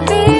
la.